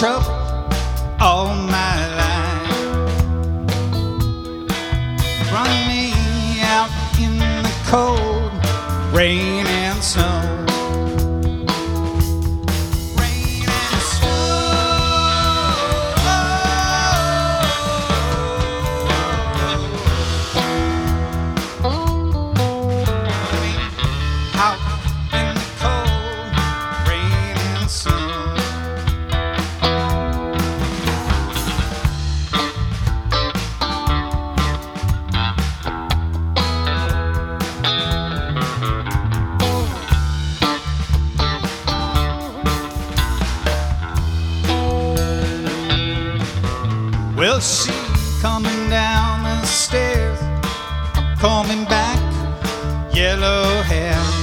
trouble all my life. Run me out in the cold, rain and snow. She coming down the stairs, coming back, yellow hair.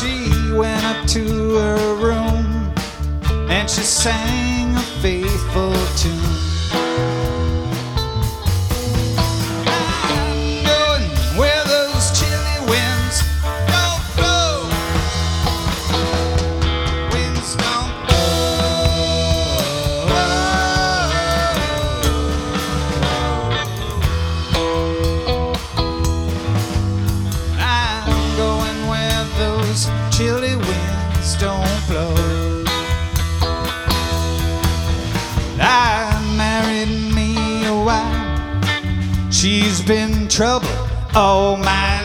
She went up to her room and she sang a faithful tune. She's been trouble all oh my